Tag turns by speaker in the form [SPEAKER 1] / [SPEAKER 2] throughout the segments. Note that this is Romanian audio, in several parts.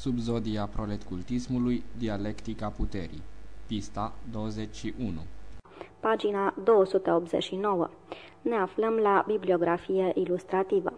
[SPEAKER 1] Subzodia proletcultismului, dialectica puterii. Pista 21
[SPEAKER 2] Pagina 289. Ne aflăm la bibliografie ilustrativă.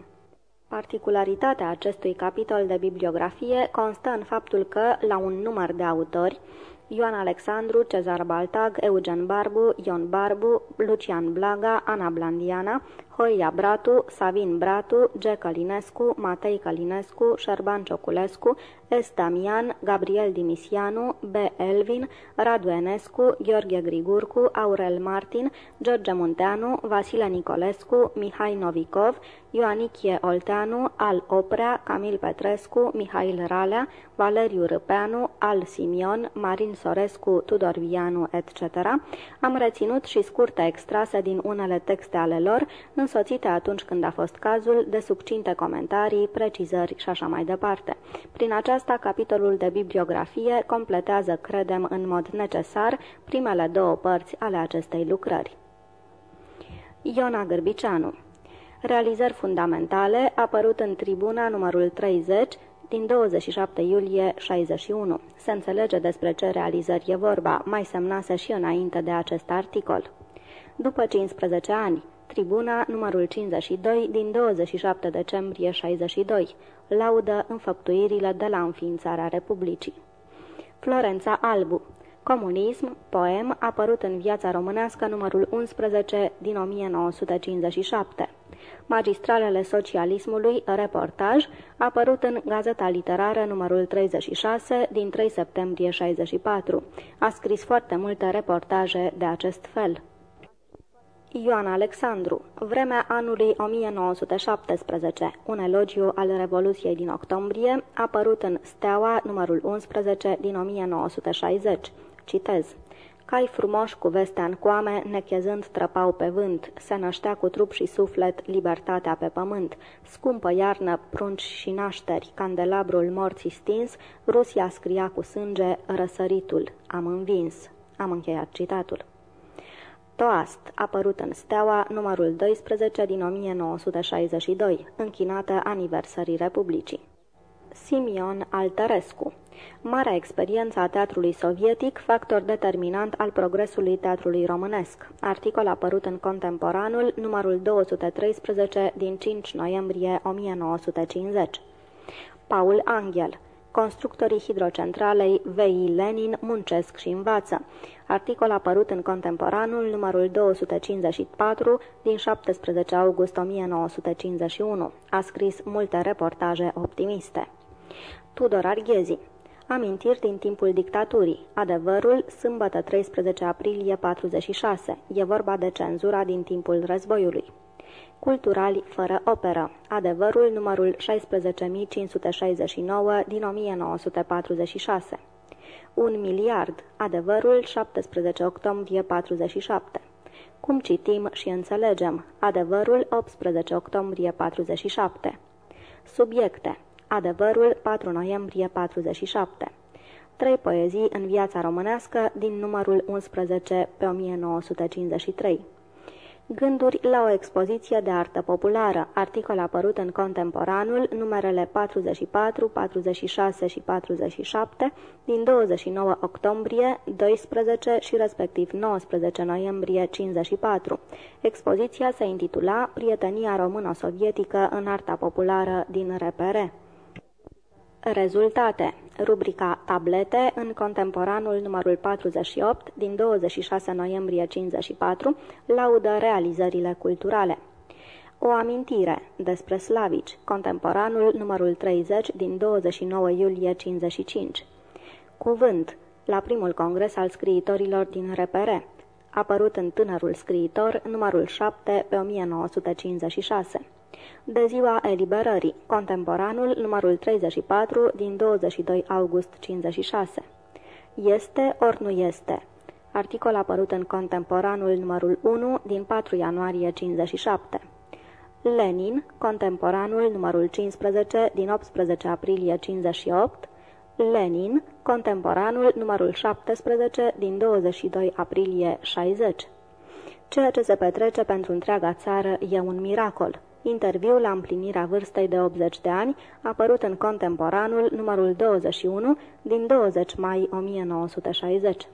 [SPEAKER 2] Particularitatea acestui capitol de bibliografie constă în faptul că, la un număr de autori, Ioan Alexandru, Cezar Baltag, Eugen Barbu, Ion Barbu, Lucian Blaga, Ana Blandiana, Horia Bratu, Savin Bratu, G. Călinescu, Matei Călinescu, Șerban Cioculescu, S. Damian, Gabriel Dimisianu, B. Elvin, Radu Enescu, Gheorghe Grigurcu, Aurel Martin, George Munteanu, Vasile Nicolescu, Mihai Novikov, Ioanichie Olteanu, Al Oprea, Camil Petrescu, Mihail Ralea, Valeriu Râpeanu, Al Simion, Marin Sorescu, Tudor Vianu, etc., am reținut și scurte extrase din unele texte ale lor, însoțite atunci când a fost cazul de subcinte comentarii, precizări și așa mai departe. Prin aceasta, capitolul de bibliografie completează, credem, în mod necesar primele două părți ale acestei lucrări. Iona Gârbiceanu Realizări fundamentale, apărut în tribuna numărul 30, din 27 iulie 61. Se înțelege despre ce realizări e vorba, mai semnase și înainte de acest articol. După 15 ani, Tribuna numărul 52 din 27 decembrie 62. Laudă înfăptuirile de la înființarea Republicii. Florența Albu Comunism, poem, apărut în viața românească numărul 11 din 1957. Magistralele socialismului, reportaj, apărut în Gazeta Literară numărul 36 din 3 septembrie 64. A scris foarte multe reportaje de acest fel. Ioan Alexandru, vremea anului 1917, un elogiu al Revoluției din octombrie, apărut în Steaua numărul 11 din 1960. Citez. Cai frumoși cu vestea în coame, nechezând trăpau pe vânt, se năștea cu trup și suflet libertatea pe pământ. Scumpă iarnă, prunci și nașteri, candelabrul morții stins, Rusia scria cu sânge, răsăritul, am învins. Am încheiat citatul. Toast, apărut în Steaua, numărul 12 din 1962, închinată aniversării Republicii. Simion Altărescu Marea experiență a teatrului sovietic, factor determinant al progresului teatrului românesc. Articol apărut în Contemporanul, numărul 213 din 5 noiembrie 1950. Paul Angel Constructorii hidrocentralei VI Lenin muncesc și învață. Articol apărut în Contemporanul numărul 254 din 17 august 1951. A scris multe reportaje optimiste. Tudor Arghezi Amintiri din timpul dictaturii. Adevărul, sâmbătă 13 aprilie 46. E vorba de cenzura din timpul războiului. Culturali fără operă. Adevărul numărul 16569 din 1946. Un miliard. Adevărul 17 octombrie 47. Cum citim și înțelegem. Adevărul 18 octombrie 47. Subiecte. Adevărul 4 noiembrie 47. Trei poezii în viața românească din numărul 11 pe 1953. Gânduri la o expoziție de artă populară, articol apărut în Contemporanul, numerele 44, 46 și 47, din 29 octombrie, 12 și respectiv 19 noiembrie 54. Expoziția se intitula Prietenia română-sovietică în arta populară din RPR. Rezultate Rubrica Tablete în Contemporanul numărul 48 din 26 noiembrie 54 laudă realizările culturale. O amintire despre slavici, Contemporanul numărul 30 din 29 iulie 55. Cuvânt la primul congres al scriitorilor din Repere, apărut în Tânărul scriitor numărul 7 pe 1956 de ziua eliberării, contemporanul numărul 34 din 22 august 56. Este ori nu este? Articol apărut în contemporanul numărul 1 din 4 ianuarie 57. Lenin, contemporanul numărul 15 din 18 aprilie 58, Lenin, contemporanul numărul 17 din 22 aprilie 60. Ceea ce se petrece pentru întreaga țară e un miracol. Interviu la împlinirea vârstei de 80 de ani, apărut în Contemporanul numărul 21 din 20 mai 1960.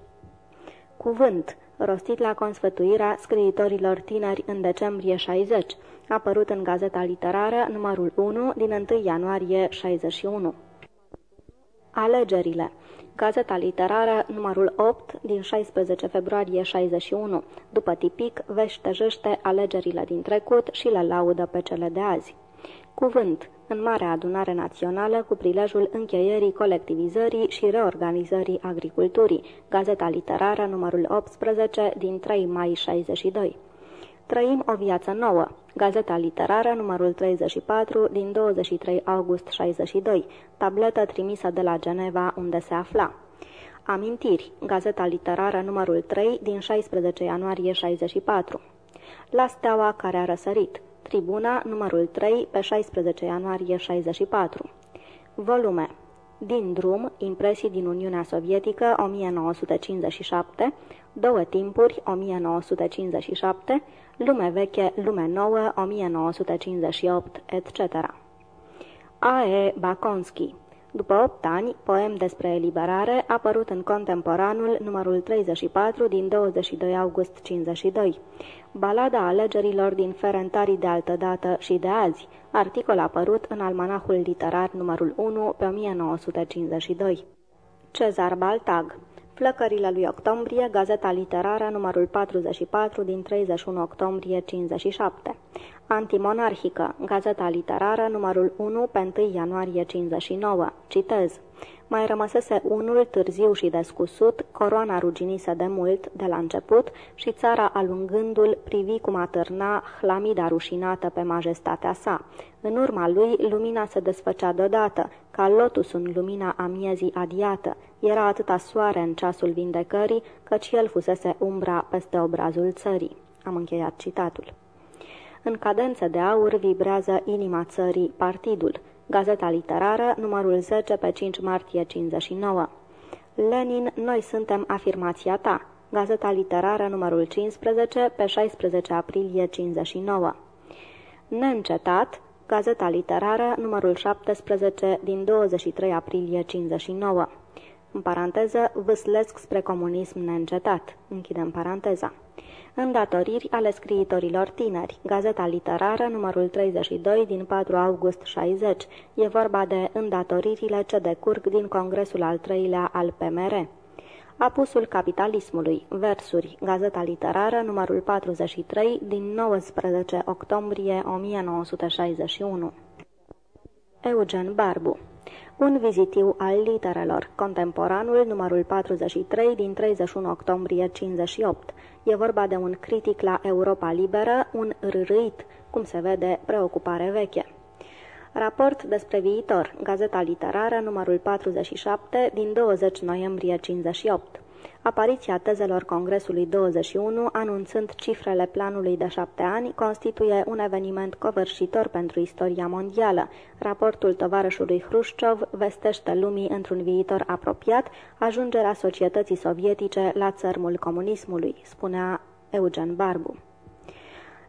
[SPEAKER 2] Cuvânt, rostit la consfătuirea scriitorilor tineri în decembrie 60, apărut în Gazeta Literară numărul 1 din 1 ianuarie 61. Alegerile Gazeta literară numărul 8 din 16 februarie 61. După tipic, veștejește alegerile din trecut și le laudă pe cele de azi. Cuvânt. În Marea Adunare Națională cu prilejul încheierii colectivizării și reorganizării agriculturii. Gazeta literară numărul 18 din 3 mai 62. Trăim o viață nouă. Gazeta literară numărul 34 din 23 august 62. Tabletă trimisă de la Geneva unde se afla. Amintiri. Gazeta literară numărul 3 din 16 ianuarie 64. La steaua care a răsărit. Tribuna numărul 3 pe 16 ianuarie 64. Volume. Din drum, impresii din Uniunea Sovietică 1957, Două timpuri 1957, Lume veche, lume nouă, 1958, etc. A. E. Bakonski După 8 ani, poem despre eliberare, apărut în Contemporanul numărul 34 din 22 august 52. Balada alegerilor din Ferentarii de altădată și de azi, articol apărut în Almanahul literar numărul 1 pe 1952. Cezar Baltag Flăcările lui octombrie, Gazeta Literară, numărul 44 din 31 octombrie 57. Antimonarhică, Gazeta Literară, numărul 1 pe 1 ianuarie 59. Citez. Mai rămăsese unul târziu și descusut, coroana ruginise de mult, de la început, și țara alungându-l privi cum atârna hlamida rușinată pe majestatea sa. În urma lui, lumina se desfăcea deodată, ca lotus în lumina amiezii adiată. Era atâta soare în ceasul vindecării, căci el fusese umbra peste obrazul țării. Am încheiat citatul. În cadență de aur vibrează inima țării, partidul. Gazeta literară, numărul 10 pe 5 martie 59. Lenin, noi suntem afirmația ta. Gazeta literară, numărul 15 pe 16 aprilie 59. Neîncetat, Gazeta literară, numărul 17 din 23 aprilie 59. În paranteză, vâslesc spre comunism neîncetat. Închidem paranteza. Îndatoriri ale scriitorilor tineri. Gazeta literară, numărul 32 din 4 august 60. E vorba de îndatoririle ce decurg din congresul al treilea al PMR. Apusul capitalismului. Versuri. Gazeta literară, numărul 43 din 19 octombrie 1961. Eugen Barbu un vizitiu al literelor, contemporanul numărul 43 din 31 octombrie 58. E vorba de un critic la Europa Liberă, un rârâit, cum se vede, preocupare veche. Raport despre viitor, Gazeta Literară, numărul 47, din 20 noiembrie 58 apariția tezelor Congresului 21, anunțând cifrele planului de șapte ani, constituie un eveniment covârșitor pentru istoria mondială. Raportul tovarășului Hrușciov vestește lumii într-un viitor apropiat ajungerea societății sovietice la țărmul comunismului, spunea Eugen Barbu.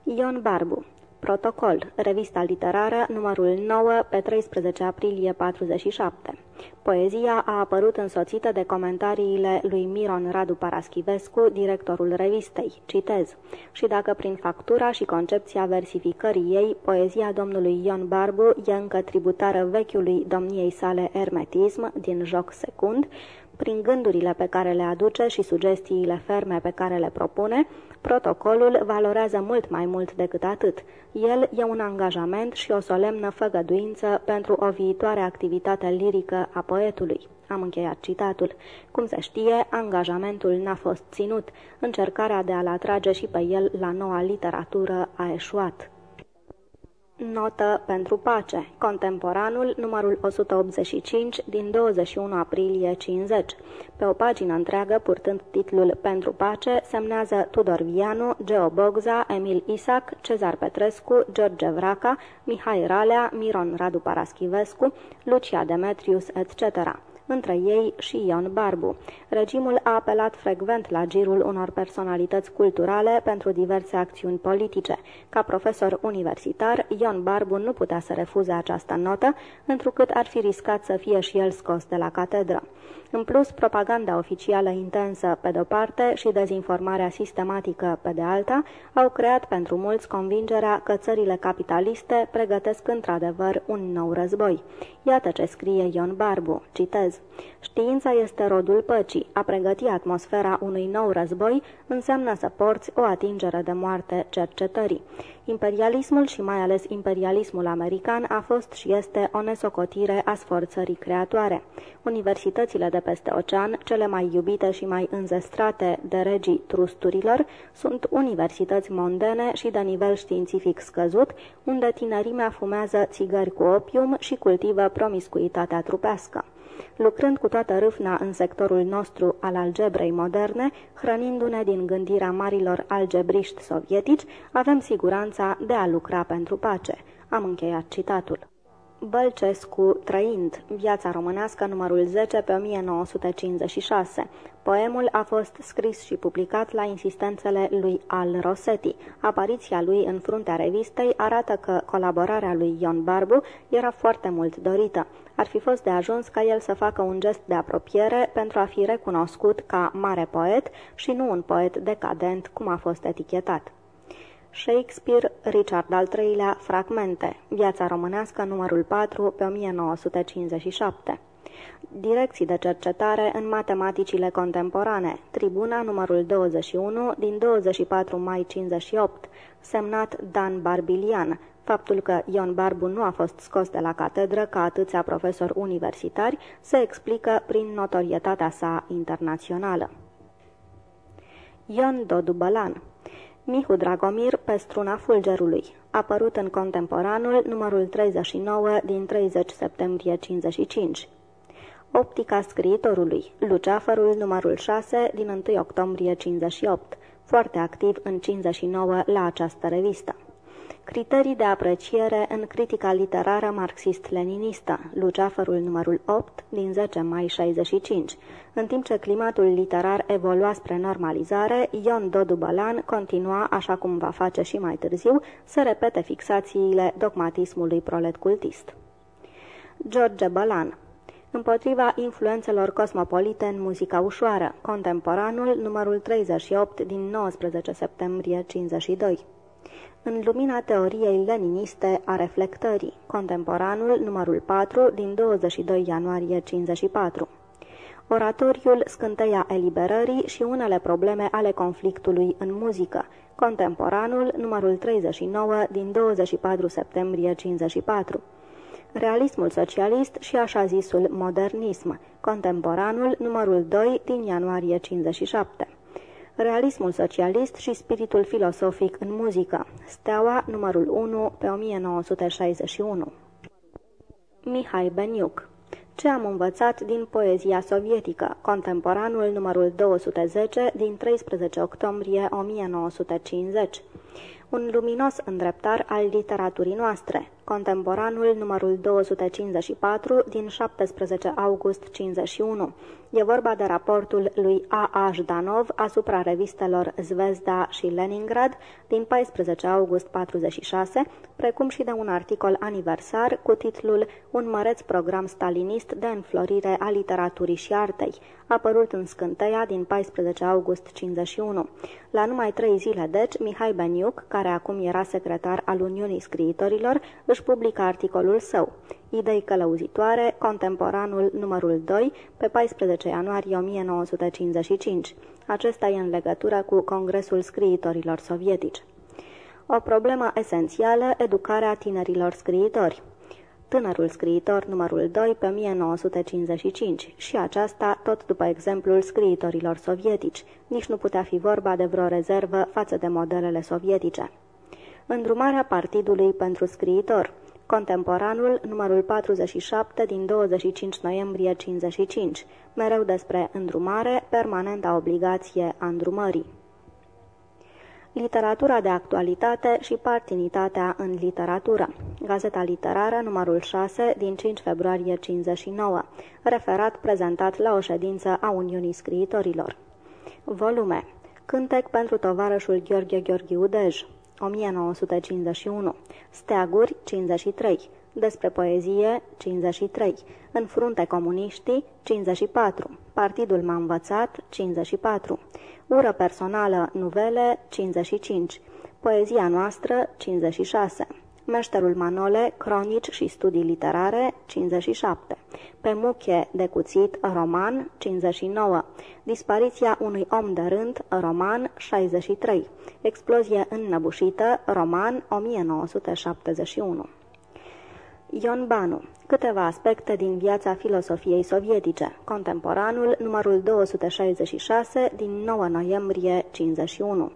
[SPEAKER 2] Ion Barbu Protocol, revista literară, numărul 9, pe 13 aprilie 47. Poezia a apărut însoțită de comentariile lui Miron Radu Paraschivescu, directorul revistei. Citez. Și dacă prin factura și concepția versificării ei, poezia domnului Ion Barbu e încă tributară vechiului domniei sale ermetism din joc secund, prin gândurile pe care le aduce și sugestiile ferme pe care le propune, protocolul valorează mult mai mult decât atât. El e un angajament și o solemnă făgăduință pentru o viitoare activitate lirică a poetului. Am încheiat citatul. Cum se știe, angajamentul n-a fost ținut. Încercarea de a-l atrage și pe el la noua literatură a eșuat. Notă pentru pace. Contemporanul, numărul 185, din 21 aprilie 50. Pe o pagină întreagă, purtând titlul Pentru pace, semnează Tudor Vianu, Geo Bogza, Emil Isac, Cezar Petrescu, George Vraca, Mihai Ralea, Miron Radu Paraschivescu, Lucia Demetrius, etc. între ei și Ion Barbu. Regimul a apelat frecvent la girul unor personalități culturale pentru diverse acțiuni politice. Ca profesor universitar, Ion Barbu nu putea să refuze această notă, întrucât ar fi riscat să fie și el scos de la catedră. În plus, propaganda oficială intensă pe de-o parte și dezinformarea sistematică pe de alta au creat pentru mulți convingerea că țările capitaliste pregătesc într-adevăr un nou război. Iată ce scrie Ion Barbu, citez. Știința este rodul păcii. A pregăti atmosfera unui nou război înseamnă să porți o atingere de moarte cercetării. Imperialismul și mai ales imperialismul american a fost și este o nesocotire a sforțării creatoare. Universitățile de peste ocean, cele mai iubite și mai înzestrate de regii trusturilor, sunt universități mondene și de nivel științific scăzut, unde tinerimea fumează țigări cu opium și cultivă promiscuitatea trupească lucrând cu toată râfna în sectorul nostru al algebrei moderne, hrănindu-ne din gândirea marilor algebriști sovietici, avem siguranța de a lucra pentru pace. Am încheiat citatul. Bălcescu trăind, Viața românească numărul 10 pe 1956. Poemul a fost scris și publicat la insistențele lui Al Rossetti. Apariția lui în fruntea revistei arată că colaborarea lui Ion Barbu era foarte mult dorită. Ar fi fost de ajuns ca el să facă un gest de apropiere pentru a fi recunoscut ca mare poet și nu un poet decadent, cum a fost etichetat. Shakespeare, Richard al III-lea, Fragmente, Viața românească, numărul 4, pe 1957. Direcții de cercetare în matematicile contemporane, Tribuna numărul 21 din 24 mai 58, semnat Dan Barbilian. Faptul că Ion Barbu nu a fost scos de la catedră ca atâția profesori universitari se explică prin notorietatea sa internațională. Ion Dodu Bălan Mihu Dragomir pe struna fulgerului, apărut în contemporanul numărul 39 din 30 septembrie 55. Optica scriitorului, Luceafărul numărul 6 din 1 octombrie 58, foarte activ în 59 la această revistă. Criterii de apreciere în critica literară marxist-leninistă, Luceafărul numărul 8 din 10 mai 65. În timp ce climatul literar evolua spre normalizare, Ion Dodu Bălan continua, așa cum va face și mai târziu, să repete fixațiile dogmatismului prolet cultist. George Bălan Împotriva influențelor cosmopolite în muzica ușoară, contemporanul numărul 38 din 19 septembrie 52 în lumina teoriei leniniste a reflectării, contemporanul numărul 4 din 22 ianuarie 54. Oratoriul Scânteia eliberării și unele probleme ale conflictului în muzică, contemporanul numărul 39 din 24 septembrie 54. Realismul socialist și așa zisul modernism, contemporanul numărul 2 din ianuarie 57 realismul socialist și spiritul filosofic în muzică, Steaua, numărul 1, pe 1961. Mihai Beniuc. Ce am învățat din poezia sovietică, contemporanul numărul 210 din 13 octombrie 1950 un luminos îndreptar al literaturii noastre, contemporanul numărul 254 din 17 august 51. E vorba de raportul lui A. A. Jdanov asupra revistelor Zvezda și Leningrad din 14 august 46, precum și de un articol aniversar cu titlul Un măreț program stalinist de înflorire a literaturii și artei, apărut în scânteia din 14 august 51. La numai trei zile, deci, Mihai Beniuc, care acum era secretar al Uniunii Scriitorilor, își publică articolul său, Idei călăuzitoare, contemporanul numărul 2, pe 14 ianuarie 1955. Acesta e în legătură cu Congresul Scriitorilor Sovietici. O problemă esențială, educarea tinerilor scriitori. Tânărul scriitor numărul 2 pe 1955 și aceasta tot după exemplul scriitorilor sovietici. Nici nu putea fi vorba de vreo rezervă față de modelele sovietice. Îndrumarea Partidului pentru Scriitor Contemporanul, numărul 47 din 25 noiembrie 55, mereu despre îndrumare, permanenta obligație a îndrumării. literatura de actualitate și partinitatea în literatură. Gazeta literară numărul 6 din 5 februarie 59. Referat prezentat la o ședință a Uniunii Scriitorilor. Volume. Cântec pentru tovarășul Gheorghe Gheorghiu Dej. 1951. Steaguri 53. Despre poezie 53. În frunte comuniștii 54. Partidul m-a învățat 54. Ură personală nuvele 55. Poezia noastră 56. Meșterul Manole, cronici și studii literare, 57. Pe muche de cuțit, roman, 59. Dispariția unui om de rând, roman, 63. Explozie înnăbușită, roman, 1971. Ion Banu. Câteva aspecte din viața filosofiei sovietice. Contemporanul, numărul 266, din 9 noiembrie 51.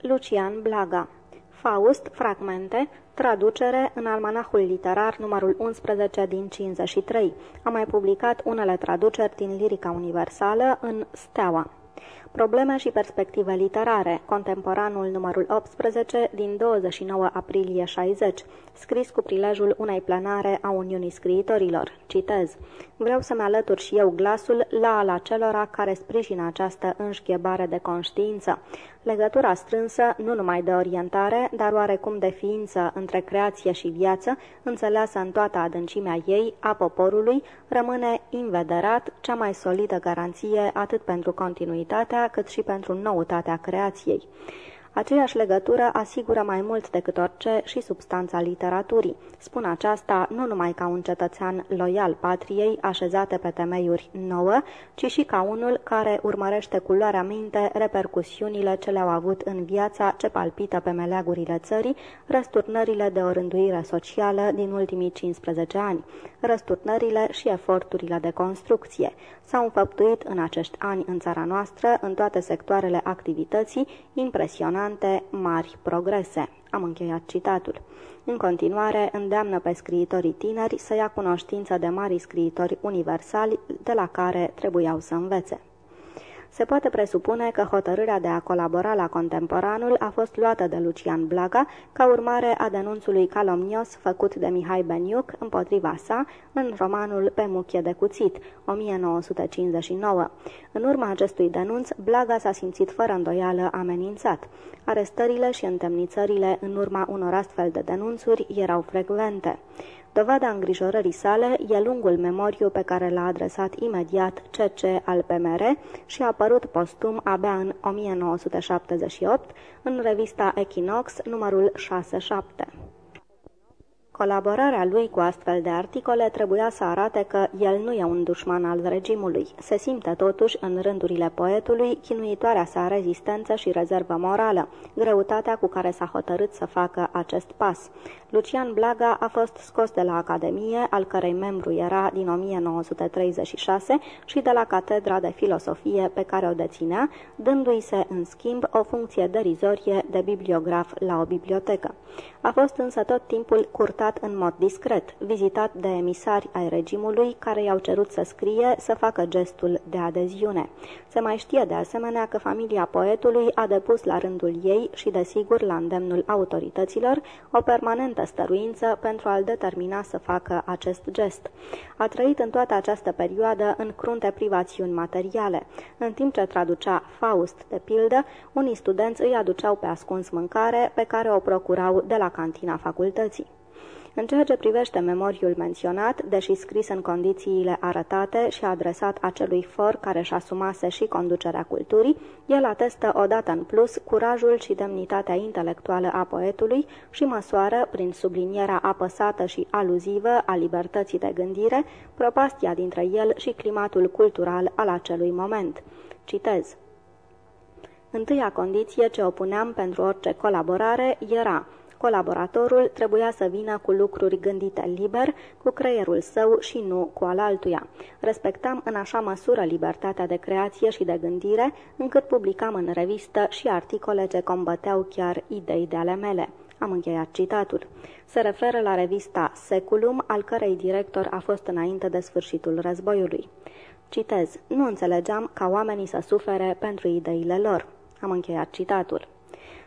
[SPEAKER 2] Lucian Blaga. Faust, fragmente, traducere în almanahul literar numărul 11 din 53. A mai publicat unele traduceri din lirica universală în Steaua. Probleme și perspective literare, contemporanul numărul 18 din 29 aprilie 60, scris cu prilejul unei plenare a Uniunii Scriitorilor. Citez. Vreau să-mi alătur și eu glasul la ala celora care sprijină această înșghebare de conștiință. Legătura strânsă, nu numai de orientare, dar oarecum de ființă între creație și viață, înțeleasă în toată adâncimea ei, a poporului, rămâne invederat cea mai solidă garanție atât pentru continuitatea cât și pentru noutatea creației. Aceeași legătură asigură mai mult decât orice și substanța literaturii. Spun aceasta nu numai ca un cetățean loial patriei, așezate pe temeiuri nouă, ci și ca unul care urmărește cu luarea minte repercusiunile ce le-au avut în viața ce palpită pe meleagurile țării, răsturnările de orânduire socială din ultimii 15 ani, răsturnările și eforturile de construcție. S-au înfăptuit în acești ani în țara noastră, în toate sectoarele activității, impresionant importante, mari progrese. Am încheiat citatul. În continuare, îndeamnă pe scriitorii tineri să ia cunoștință de mari scriitori universali de la care trebuiau să învețe. Se poate presupune că hotărârea de a colabora la contemporanul a fost luată de Lucian Blaga ca urmare a denunțului calomnios făcut de Mihai Beniuc împotriva sa în romanul Pe muchie de cuțit, 1959. În urma acestui denunț, Blaga s-a simțit fără îndoială amenințat. Arestările și întemnițările în urma unor astfel de denunțuri erau frecvente. Dovada îngrijorării sale e lungul memoriu pe care l-a adresat imediat CC al PMR și a apărut postum abia în 1978 în revista Equinox numărul 67. Colaborarea lui cu astfel de articole trebuia să arate că el nu e un dușman al regimului. Se simte totuși în rândurile poetului chinuitoarea sa rezistență și rezervă morală, greutatea cu care s-a hotărât să facă acest pas. Lucian Blaga a fost scos de la Academie, al cărei membru era din 1936 și de la Catedra de Filosofie pe care o deținea, dându-i se în schimb o funcție derizorie de bibliograf la o bibliotecă. A fost însă tot timpul curtat în mod discret, vizitat de emisari ai regimului care i-au cerut să scrie, să facă gestul de adeziune. Se mai știe de asemenea că familia poetului a depus la rândul ei și desigur la îndemnul autorităților o permanentă stăruință pentru a-l determina să facă acest gest. A trăit în toată această perioadă în crunte privațiuni materiale. În timp ce traducea Faust, de pildă, unii studenți îi aduceau pe ascuns mâncare pe care o procurau de la cantina facultății. În ceea ce privește memoriul menționat, deși scris în condițiile arătate și adresat acelui for care își asumase și conducerea culturii, el atestă odată în plus curajul și demnitatea intelectuală a poetului și măsoară, prin sublinierea apăsată și aluzivă a libertății de gândire, propastia dintre el și climatul cultural al acelui moment. Citez. Întâia condiție ce opuneam pentru orice colaborare era Colaboratorul trebuia să vină cu lucruri gândite liber, cu creierul său și nu cu al altuia. Respectam în așa măsură libertatea de creație și de gândire, încât publicam în revistă și articole ce combăteau chiar idei de ale mele. Am încheiat citatul. Se referă la revista Seculum, al cărei director a fost înainte de sfârșitul războiului. Citez, nu înțelegeam ca oamenii să sufere pentru ideile lor. Am încheiat citatul.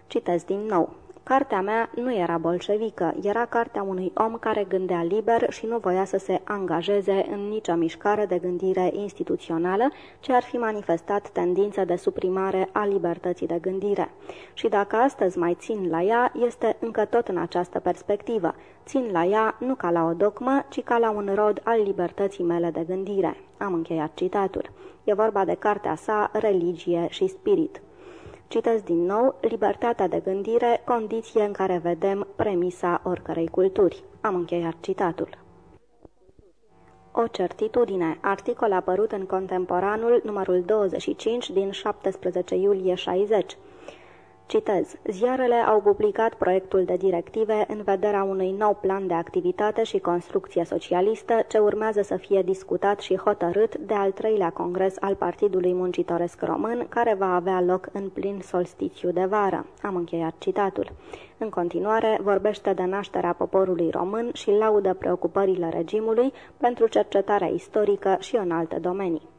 [SPEAKER 2] Citesc din nou. Cartea mea nu era bolșevică, era cartea unui om care gândea liber și nu voia să se angajeze în nicio mișcare de gândire instituțională, ce ar fi manifestat tendința de suprimare a libertății de gândire. Și dacă astăzi mai țin la ea, este încă tot în această perspectivă. Țin la ea nu ca la o dogmă, ci ca la un rod al libertății mele de gândire. Am încheiat citatul. E vorba de cartea sa Religie și Spirit. Citesc din nou, libertatea de gândire, condiție în care vedem premisa oricărei culturi. Am încheiat citatul. O certitudine, articol apărut în Contemporanul numărul 25 din 17 iulie 60. Citez. Ziarele au publicat proiectul de directive în vederea unui nou plan de activitate și construcție socialistă ce urmează să fie discutat și hotărât de al treilea congres al Partidului Muncitoresc Român, care va avea loc în plin solstițiu de vară. Am încheiat citatul. În continuare, vorbește de nașterea poporului român și laudă preocupările regimului pentru cercetarea istorică și în alte domenii.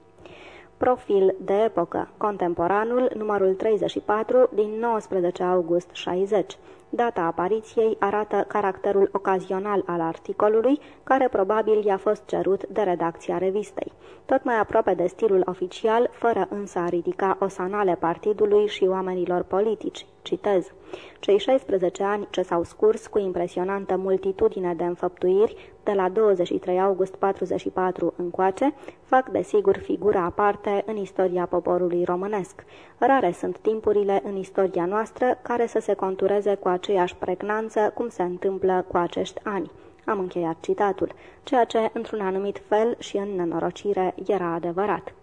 [SPEAKER 2] Profil de epocă, contemporanul, numărul 34, din 19 august 60. Data apariției arată caracterul ocazional al articolului, care probabil i-a fost cerut de redacția revistei. Tot mai aproape de stilul oficial, fără însă a ridica osanale partidului și oamenilor politici. Citez. Cei 16 ani ce s-au scurs cu impresionantă multitudine de înfăptuiri, de la 23 august 44 încoace, fac desigur figura aparte în istoria poporului românesc. Rare sunt timpurile în istoria noastră care să se contureze cu aceeași pregnanță cum se întâmplă cu acești ani. Am încheiat citatul, ceea ce, într-un anumit fel și în nenorocire, era adevărat.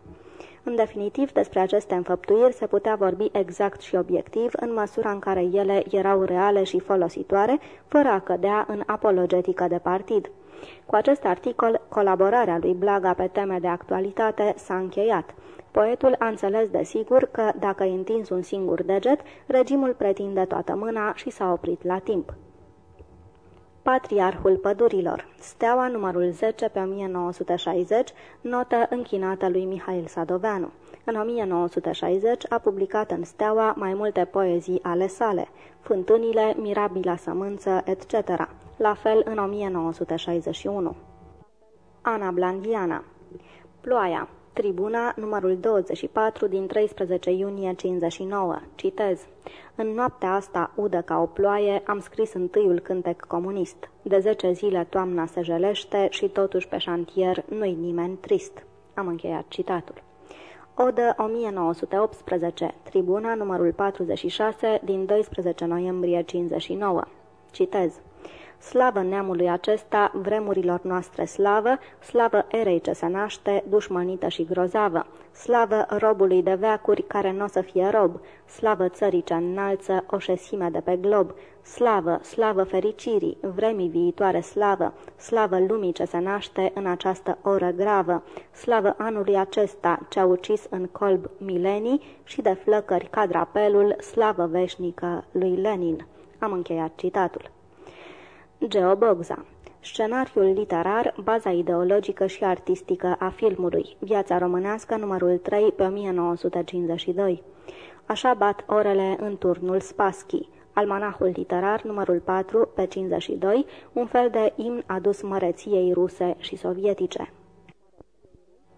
[SPEAKER 2] În definitiv, despre aceste înfăptuiri se putea vorbi exact și obiectiv în măsura în care ele erau reale și folositoare, fără a cădea în apologetică de partid. Cu acest articol, colaborarea lui Blaga pe teme de actualitate s-a încheiat. Poetul a înțeles de sigur că, dacă îi întins un singur deget, regimul pretinde toată mâna și s-a oprit la timp. Patriarhul Pădurilor, steaua numărul 10 pe 1960, notă închinată lui Mihail Sadoveanu. În 1960 a publicat în steaua mai multe poezii ale sale, Fântânile, Mirabila Sămânță, etc. La fel în 1961. Ana Blandiana Ploaia Tribuna, numărul 24 din 13 iunie 59. Citez. În noaptea asta udă ca o ploaie, am scris întâiul cântec comunist. De zece zile toamna se jelește și totuși pe șantier nu-i nimeni trist. Am încheiat citatul. Odă 1918, Tribuna, numărul 46, din 12 noiembrie 59. Citez. Slavă neamului acesta, vremurilor noastre slavă, slavă erei ce se naște, dușmănită și grozavă, slavă robului de veacuri care nu o să fie rob, slavă țării ce înalță o șesime de pe glob, slavă, slavă fericirii, vremii viitoare slavă, slavă lumii ce se naște în această oră gravă, slavă anului acesta ce a ucis în colb milenii și de flăcări ca drapelul, slavă veșnică lui Lenin. Am încheiat citatul. Geobogza Scenariul literar, baza ideologică și artistică a filmului, Viața românească, numărul 3, pe 1952. Așa bat orele în turnul Spaschi, Almanahul literar, numărul 4, pe 52, un fel de imn adus măreției ruse și sovietice.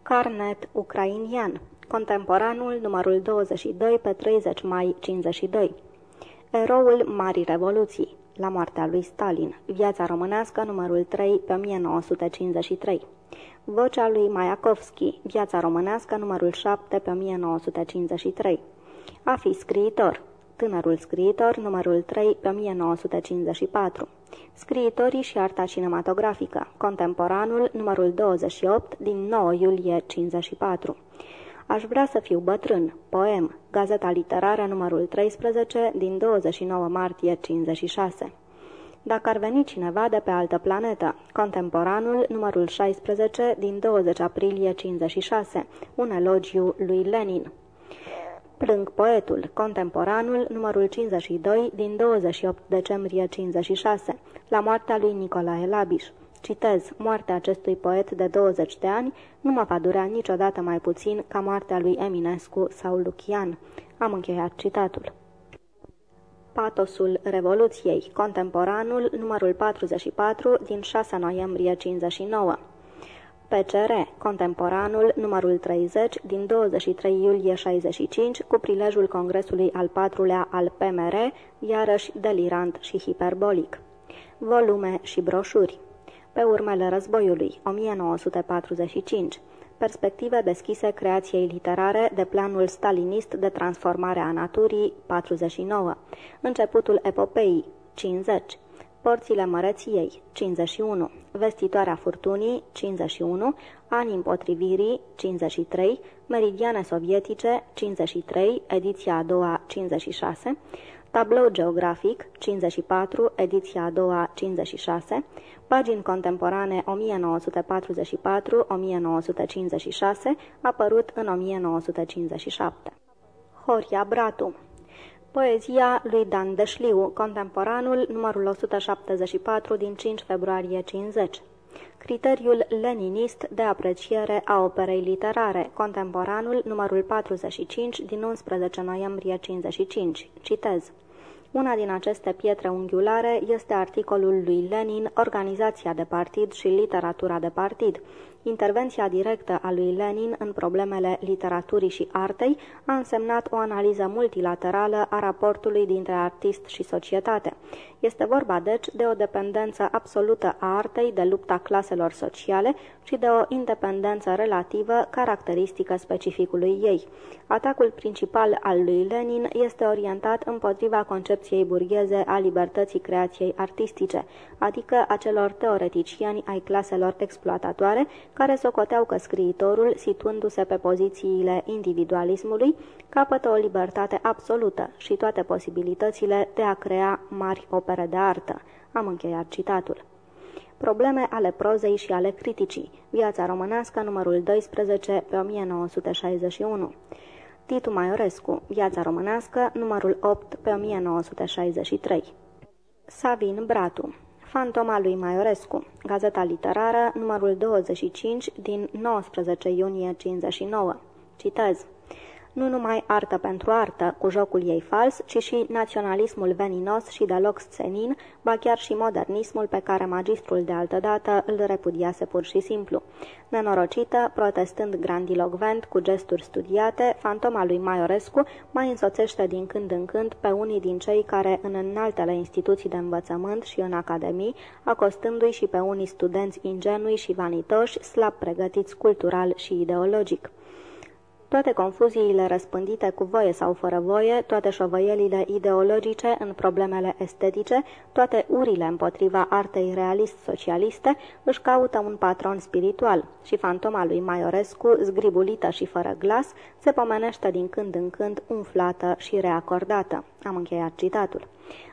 [SPEAKER 2] Carnet ucrainian, contemporanul, numărul 22, pe 30 mai 52. Eroul Marii Revoluții, la moartea lui Stalin, Viața românească, numărul 3, pe 1953. Vocea lui Mayakovski, Viața românească, numărul 7, pe 1953. A fi scriitor, Tânărul scriitor, numărul 3, pe 1954. Scriitorii și arta cinematografică, Contemporanul, numărul 28, din 9 iulie 54. Aș vrea să fiu bătrân. Poem. Gazeta literară numărul 13 din 29 martie 56. Dacă ar veni cineva de pe altă planetă. Contemporanul numărul 16 din 20 aprilie 56. Un elogiu lui Lenin. Plâng poetul, contemporanul, numărul 52, din 28 decembrie 56, la moartea lui Nicolae Labiș. Citez, moartea acestui poet de 20 de ani nu mă va durea niciodată mai puțin ca moartea lui Eminescu sau Lucian. Am încheiat citatul. Patosul Revoluției, contemporanul numărul 44 din 6 noiembrie 59. PCR, contemporanul numărul 30 din 23 iulie 65, cu prilejul congresului al patrulea al PMR, iarăși delirant și hiperbolic. Volume și broșuri. Pe urmele războiului, 1945 perspective deschise creației literare de planul stalinist de transformare a naturii 49, începutul epopeii 50, porțile măreției 51, vestitoarea furtunii 51, ani împotrivirii 53, meridiane sovietice 53, ediția a doua 56, Tablou geografic, 54, ediția a doua, 56, pagini contemporane 1944-1956, apărut în 1957. Horia Bratu Poezia lui Dan Deșliu, contemporanul numărul 174 din 5 februarie 50 Criteriul leninist de apreciere a operei literare, contemporanul numărul 45 din 11 noiembrie 55. Citez. Una din aceste pietre unghiulare este articolul lui Lenin, Organizația de partid și literatura de partid. Intervenția directă a lui Lenin în problemele literaturii și artei a însemnat o analiză multilaterală a raportului dintre artist și societate. Este vorba, deci, de o dependență absolută a artei de lupta claselor sociale și de o independență relativă caracteristică specificului ei. Atacul principal al lui Lenin este orientat împotriva concepției burgheze a libertății creației artistice, adică a celor teoreticieni ai claselor exploatatoare care socoteau că scriitorul, situându-se pe pozițiile individualismului, capătă o libertate absolută și toate posibilitățile de a crea mari opere de artă. Am încheiat citatul. Probleme ale prozei și ale criticii. Viața românească, numărul 12, pe 1961. Titu Maiorescu. Viața românească, numărul 8, pe 1963. Savin Bratu. Fantoma lui Maiorescu, Gazeta Literară, numărul 25 din 19 iunie 59. Citez nu numai artă pentru artă, cu jocul ei fals, ci și naționalismul veninos și deloc scenin, ba chiar și modernismul pe care magistrul de altădată îl repudiase pur și simplu. Nenorocită, protestând grandilocvent cu gesturi studiate, fantoma lui Maiorescu mai însoțește din când în când pe unii din cei care în înaltele instituții de învățământ și în academii, acostându-i și pe unii studenți ingenui și vanitoși, slab pregătiți cultural și ideologic. Toate confuziile răspândite cu voie sau fără voie, toate șovăielile ideologice în problemele estetice, toate urile împotriva artei realist-socialiste, își caută un patron spiritual și fantoma lui Maiorescu, zgribulită și fără glas, se pomenește din când în când umflată și reacordată. Am încheiat citatul.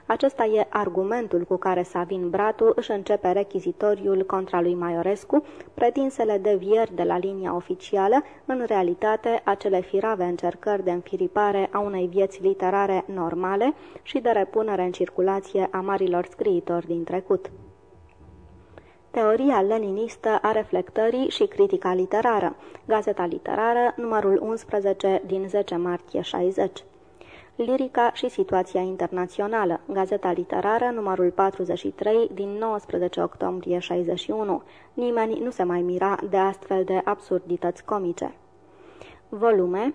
[SPEAKER 2] Acesta e argumentul cu care Savin Bratu își începe rechizitoriul contra lui Maiorescu, pretinsele devieri de la linia oficială, în realitate acele firave încercări de înfiripare a unei vieți literare normale și de repunere în circulație a marilor scriitori din trecut. Teoria leninistă a reflectării și critica literară. Gazeta literară, numărul 11 din 10 martie 60. Lirica și situația internațională, Gazeta Literară, numărul 43, din 19 octombrie 61. Nimeni nu se mai mira de astfel de absurdități comice. Volume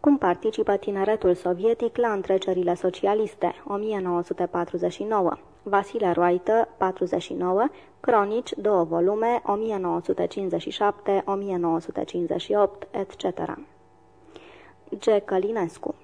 [SPEAKER 2] Cum participă tineretul sovietic la întrecerile socialiste, 1949. Vasile Roaită, 49, Cronici, 2 volume, 1957-1958, etc. G. Călinescu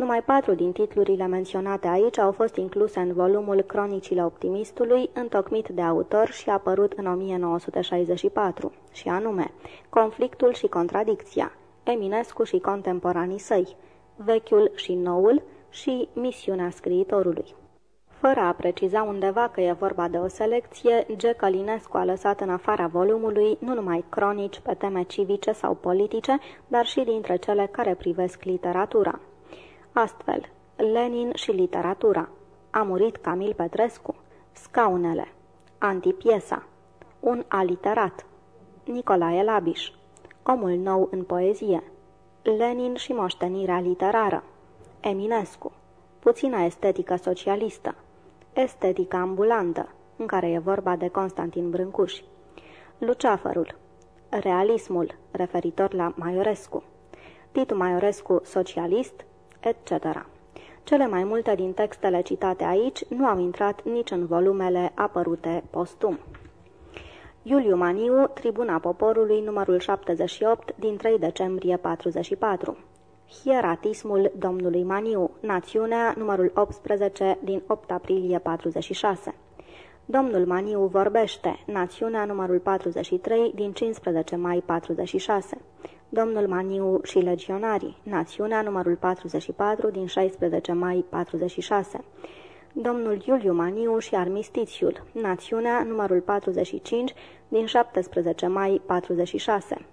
[SPEAKER 2] numai patru din titlurile menționate aici au fost incluse în volumul Cronicile Optimistului, întocmit de autor și apărut în 1964, și anume Conflictul și contradicția, Eminescu și contemporanii săi, Vechiul și Noul și Misiunea scriitorului. Fără a preciza undeva că e vorba de o selecție, G. Călinescu a lăsat în afara volumului nu numai cronici pe teme civice sau politice, dar și dintre cele care privesc literatura. Astfel, Lenin și literatura. A murit Camil Petrescu. Scaunele. Antipiesa. Un aliterat. Nicolae Labiș. Omul nou în poezie. Lenin și moștenirea literară. Eminescu. puțină estetică socialistă, estetica ambulantă, în care e vorba de Constantin Brâncuș, Luceafărul, realismul, referitor la Maiorescu, Titu Maiorescu socialist, etc. Cele mai multe din textele citate aici nu au intrat nici în volumele apărute postum. Iuliu Maniu, Tribuna Poporului, numărul 78, din 3 decembrie 44. Hieratismul domnului Maniu, Națiunea, numărul 18, din 8 aprilie 46. Domnul Maniu vorbește, Națiunea, numărul 43, din 15 mai 46. Domnul Maniu și legionarii, Națiunea, numărul 44, din 16 mai 46. Domnul Iuliu Maniu și Armistițiul, Națiunea, numărul 45, din 17 mai 46.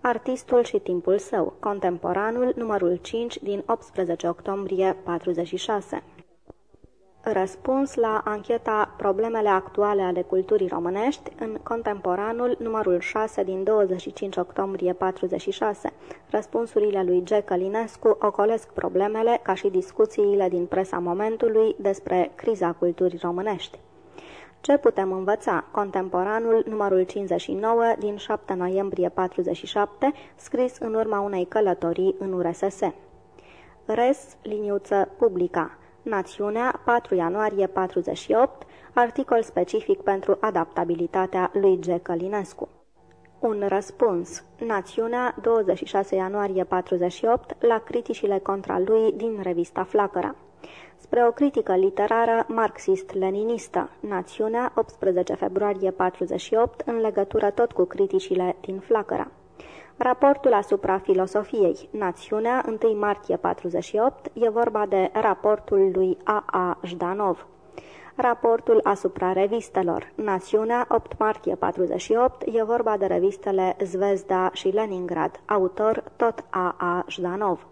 [SPEAKER 2] Artistul și timpul său, Contemporanul, numărul 5, din 18 octombrie 46. Răspuns la ancheta Problemele actuale ale culturii românești în Contemporanul numărul 6 din 25 octombrie 46. Răspunsurile lui G. Călinescu ocolesc problemele ca și discuțiile din presa momentului despre criza culturii românești. Ce putem învăța? Contemporanul numărul 59 din 7 noiembrie 47, scris în urma unei călătorii în URSS. Res, liniuță, publica. Națiunea, 4 ianuarie 48, articol specific pentru adaptabilitatea lui G. Călinescu. Un răspuns. Națiunea, 26 ianuarie 48, la criticile contra lui din revista Flacăra. Spre o critică literară marxist-leninistă, Națiunea, 18 februarie 48, în legătură tot cu criticile din Flacăra. Raportul asupra filosofiei, Națiunea, 1 martie 48, e vorba de raportul lui A. A. Jdanov. Raportul asupra revistelor, Națiunea, 8 martie 48, e vorba de revistele Zvezda și Leningrad, autor tot A. A. Jdanov.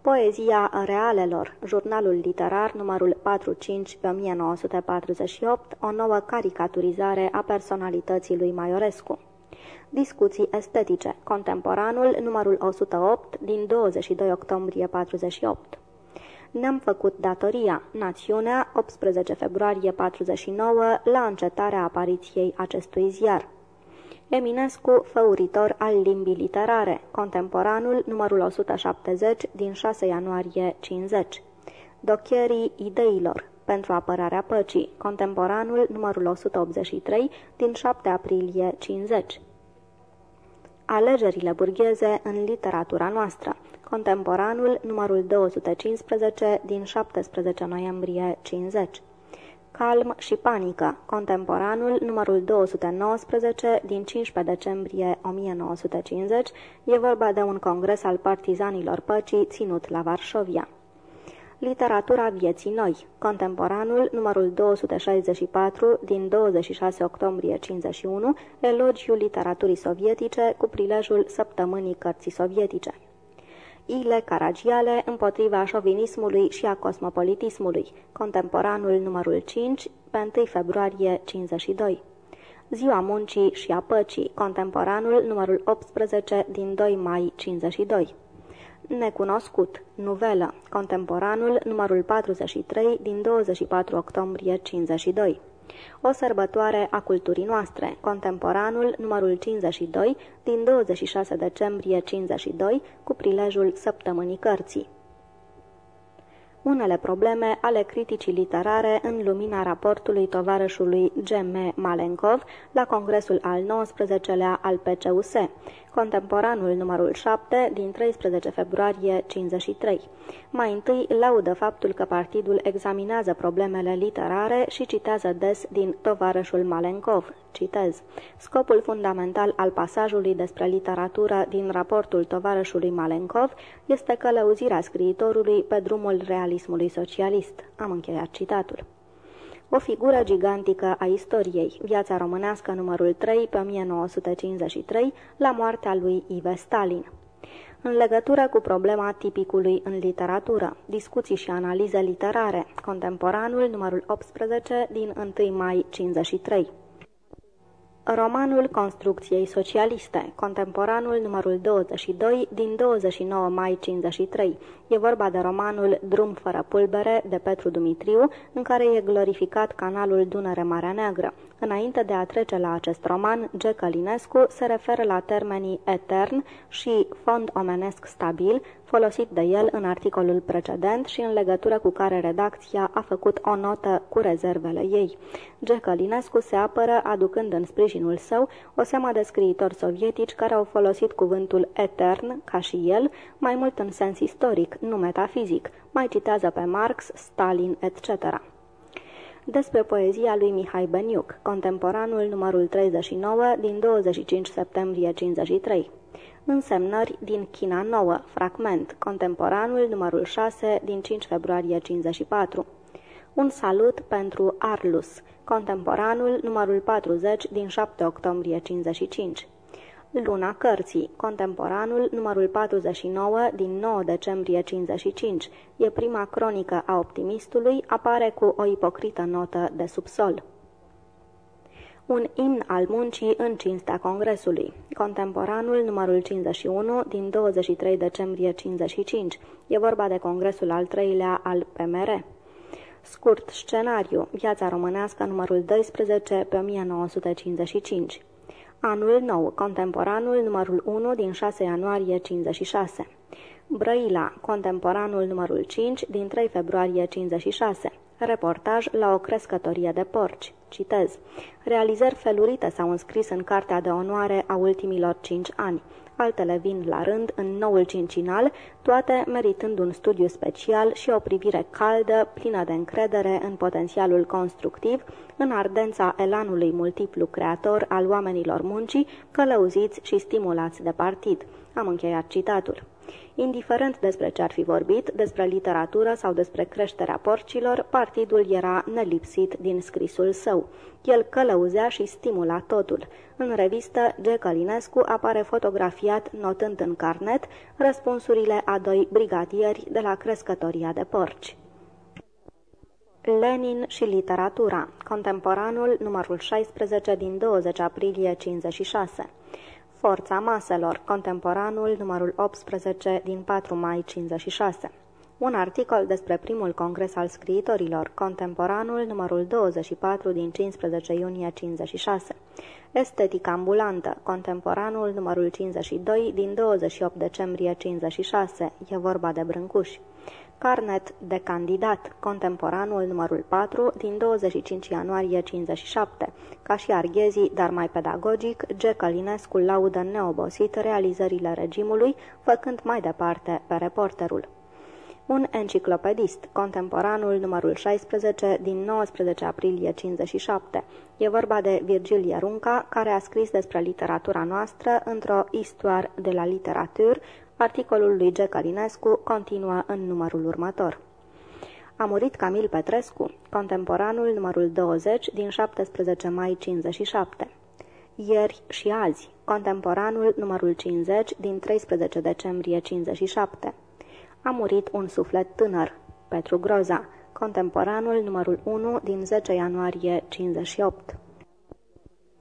[SPEAKER 2] Poezia realelor, jurnalul literar numărul 45 pe 1948, o nouă caricaturizare a personalității lui Maiorescu. Discuții estetice. Contemporanul, numărul 108, din 22 octombrie 48. Ne-am făcut datoria. Națiunea, 18 februarie 49, la încetarea apariției acestui ziar. Eminescu, făuritor al limbii literare. Contemporanul, numărul 170, din 6 ianuarie 50. Docherii ideilor pentru apărarea păcii. Contemporanul, numărul 183, din 7 aprilie 50. Alegerile burgheze în literatura noastră. Contemporanul, numărul 215, din 17 noiembrie 50. Calm și panică. Contemporanul, numărul 219, din 15 decembrie 1950, e vorba de un congres al partizanilor păcii ținut la Varșovia. Literatura vieții noi, contemporanul, numărul 264, din 26 octombrie 51, elogiul literaturii sovietice cu prilejul săptămânii cărții sovietice. Ile Caragiale împotriva șovinismului și a cosmopolitismului, contemporanul numărul 5, pe 1 februarie 52. Ziua muncii și a păcii, contemporanul numărul 18 din 2 mai 52. Necunoscut. Nuvelă. Contemporanul, numărul 43, din 24 octombrie 52. O sărbătoare a culturii noastre. Contemporanul, numărul 52, din 26 decembrie 52, cu prilejul Săptămânii Cărții unele probleme ale criticii literare în lumina raportului tovarășului G.M. Malenkov la congresul al 19-lea al PCUS, contemporanul numărul 7 din 13 februarie 53. Mai întâi laudă faptul că partidul examinează problemele literare și citează des din tovarășul Malenkov. Citez. Scopul fundamental al pasajului despre literatură din raportul tovarășului Malenkov este călăuzirea scriitorului pe drumul realismului socialist. Am încheiat citatul o figură gigantică a istoriei, viața românească numărul 3 pe 1953, la moartea lui Ive Stalin. În legătură cu problema tipicului în literatură, discuții și analize literare, contemporanul numărul 18 din 1 mai 53. Romanul Construcției Socialiste, contemporanul numărul 22 din 29 mai 53. E vorba de romanul Drum fără pulbere de Petru Dumitriu, în care e glorificat canalul Dunăre-Marea Neagră. Înainte de a trece la acest roman, G. Călinescu se referă la termenii etern și fond omenesc stabil, folosit de el în articolul precedent și în legătură cu care redacția a făcut o notă cu rezervele ei. G. Călinescu se apără aducând în sprijinul său o seamă de scriitori sovietici care au folosit cuvântul etern, ca și el, mai mult în sens istoric, nu metafizic. Mai citează pe Marx, Stalin, etc despre poezia lui Mihai Beniuc, contemporanul numărul 39 din 25 septembrie 53. Însemnări din China Nouă, fragment, contemporanul numărul 6 din 5 februarie 54. Un salut pentru Arlus, contemporanul numărul 40 din 7 octombrie 55. Luna cărții, contemporanul numărul 49 din 9 decembrie 55. E prima cronică a optimistului, apare cu o ipocrită notă de subsol. Un imn al muncii în cinstea Congresului. Contemporanul numărul 51 din 23 decembrie 55. E vorba de Congresul al treilea al PMR. Scurt scenariu. Viața românească numărul 12 pe 1955. Anul nou, contemporanul numărul 1 din 6 ianuarie 56. Brăila, contemporanul numărul 5 din 3 februarie 56. Reportaj la o crescătorie de porci. Citez. Realizări felurite s-au înscris în Cartea de Onoare a ultimilor 5 ani altele vin la rând în noul cincinal, toate meritând un studiu special și o privire caldă, plină de încredere în potențialul constructiv, în ardența elanului multiplu creator al oamenilor muncii, călăuziți și stimulați de partid. Am încheiat citatul. Indiferent despre ce ar fi vorbit, despre literatură sau despre creșterea porcilor, partidul era nelipsit din scrisul său. El călăuzea și stimula totul. În revistă, G. Călinescu apare fotografiat notând în carnet răspunsurile a doi brigadieri de la crescătoria de porci. Lenin și literatura, contemporanul numărul 16 din 20 aprilie 56. Forța maselor, contemporanul numărul 18 din 4 mai 56. Un articol despre primul congres al scriitorilor, contemporanul numărul 24 din 15 iunie 56. Estetica ambulantă, contemporanul numărul 52 din 28 decembrie 56. E vorba de Brâncuși. Carnet de candidat, contemporanul numărul 4 din 25 ianuarie 57. Ca și Arghezii, dar mai pedagogic, G. Călinescu laudă neobosit realizările regimului, făcând mai departe pe reporterul un enciclopedist, contemporanul numărul 16 din 19 aprilie 57. E vorba de Virgil Ierunca, care a scris despre literatura noastră într-o Histoire de la literatură, articolul lui G. Călinescu continuă în numărul următor. A murit Camil Petrescu, contemporanul numărul 20 din 17 mai 57. Ieri și azi, contemporanul numărul 50 din 13 decembrie 57 a murit un suflet tânăr, Petru Groza, contemporanul numărul 1 din 10 ianuarie 58.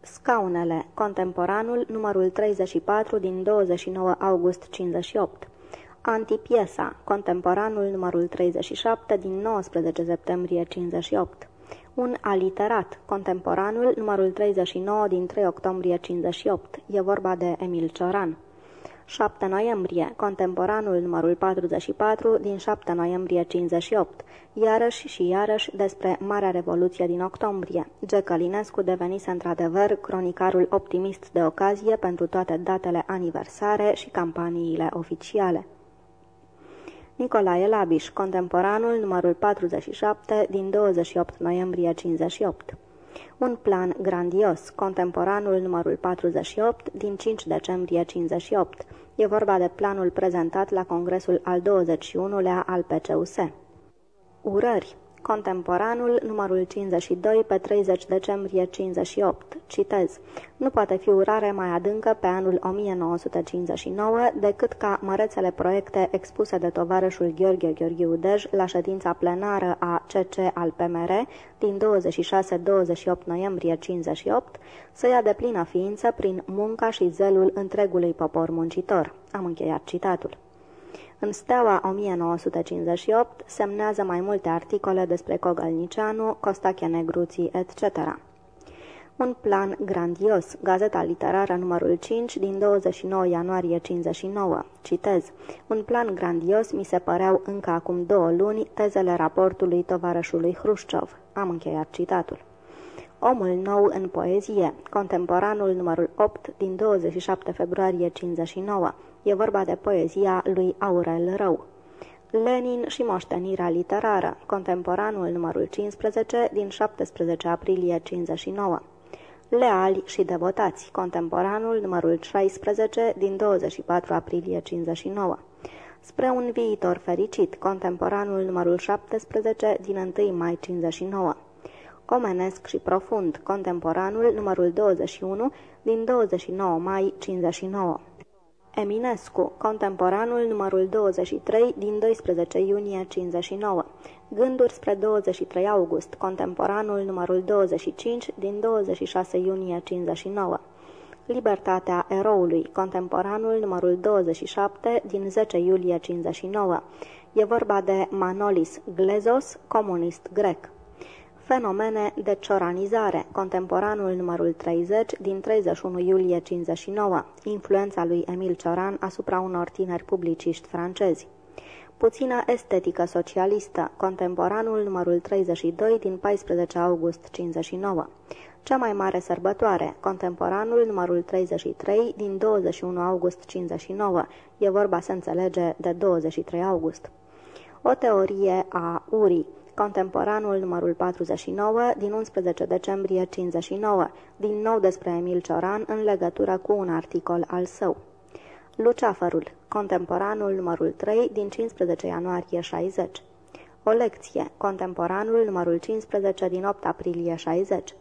[SPEAKER 2] Scaunele, contemporanul numărul 34 din 29 august 58. Antipiesa, contemporanul numărul 37 din 19 septembrie 58. Un aliterat, contemporanul numărul 39 din 3 octombrie 58. E vorba de Emil Cioran. 7 noiembrie, contemporanul numărul 44 din 7 noiembrie 58, iarăși și iarăși despre Marea Revoluție din octombrie. G. Călinescu devenise într-adevăr cronicarul optimist de ocazie pentru toate datele aniversare și campaniile oficiale. Nicolae Labiș, contemporanul numărul 47 din 28 noiembrie 58 un plan grandios, contemporanul numărul 48 din 5 decembrie 58. E vorba de planul prezentat la congresul al 21-lea al PCUS. Urări Contemporanul, numărul 52, pe 30 decembrie 58. Citez. Nu poate fi urare mai adâncă pe anul 1959 decât ca mărețele proiecte expuse de tovarășul Gheorghe Gheorghiu Dej la ședința plenară a CC al PMR din 26-28 noiembrie 58 să ia de plină ființă prin munca și zelul întregului popor muncitor. Am încheiat citatul. În Steaua 1958 semnează mai multe articole despre Cogălnicianu, Costache Negruții, etc. Un plan grandios, Gazeta Literară numărul 5 din 29 ianuarie 59. Citez. Un plan grandios mi se păreau încă acum două luni tezele raportului tovarășului Hrușciov. Am încheiat citatul. Omul nou în poezie, contemporanul numărul 8 din 27 februarie 59. E vorba de poezia lui Aurel Rău. Lenin și moștenirea literară, contemporanul numărul 15 din 17 aprilie 59. Leali și devotați, contemporanul numărul 16 din 24 aprilie 59. Spre un viitor fericit, contemporanul numărul 17 din 1 mai 59. Omenesc și profund, contemporanul numărul 21 din 29 mai 59. Eminescu, contemporanul numărul 23 din 12 iunie 59. Gânduri spre 23 august, contemporanul numărul 25 din 26 iunie 59. Libertatea eroului, contemporanul numărul 27 din 10 iulie 59. E vorba de Manolis Glezos, comunist grec. Fenomene de cioranizare, contemporanul numărul 30 din 31 iulie 59, influența lui Emil Cioran asupra unor tineri publiciști francezi. Puțină estetică socialistă, contemporanul numărul 32 din 14 august 59. Cea mai mare sărbătoare, contemporanul numărul 33 din 21 august 59. E vorba, să înțelege, de 23 august. O teorie a urii, contemporanul numărul 49 din 11 decembrie 59, din nou despre Emil Cioran în legătură cu un articol al său. Luceafărul, contemporanul numărul 3 din 15 ianuarie 60. O lecție, contemporanul numărul 15 din 8 aprilie 60.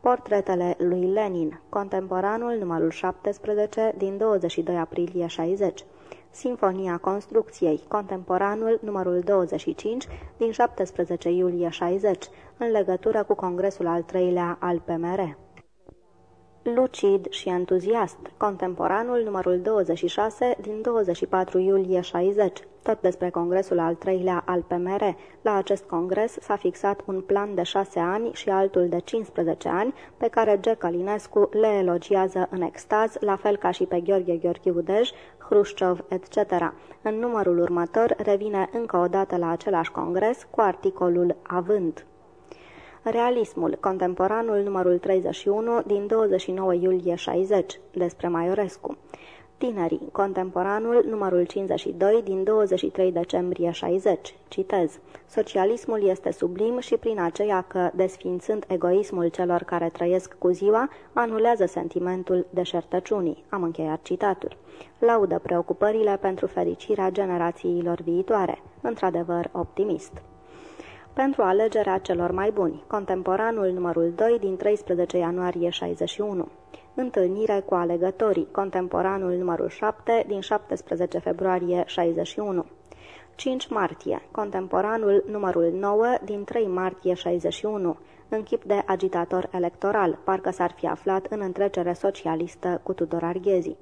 [SPEAKER 2] Portretele lui Lenin, contemporanul numărul 17 din 22 aprilie 60. Sinfonia Construcției, contemporanul numărul 25 din 17 iulie 60, în legătură cu congresul al treilea al PMR. Lucid și entuziast, contemporanul numărul 26 din 24 iulie 60, tot despre congresul al treilea al PMR. La acest congres s-a fixat un plan de șase ani și altul de 15 ani, pe care G. Călinescu le elogiază în extaz, la fel ca și pe Gheorghe Gheorghiu Dej, Hrușciov, etc. În numărul următor revine încă o dată la același congres cu articolul Avânt. Realismul, contemporanul numărul 31 din 29 iulie 60, despre Maiorescu. Tinerii, contemporanul numărul 52 din 23 decembrie 60. Citez. Socialismul este sublim și prin aceea că, desfințând egoismul celor care trăiesc cu ziua, anulează sentimentul deșertăciunii. Am încheiat citatul. Laudă preocupările pentru fericirea generațiilor viitoare. Într-adevăr optimist pentru alegerea celor mai buni, contemporanul numărul 2 din 13 ianuarie 61. Întâlnire cu alegătorii, contemporanul numărul 7 din 17 februarie 61. 5 martie, contemporanul numărul 9 din 3 martie 61, în chip de agitator electoral, parcă s-ar fi aflat în întrecere socialistă cu Tudor Arghezi.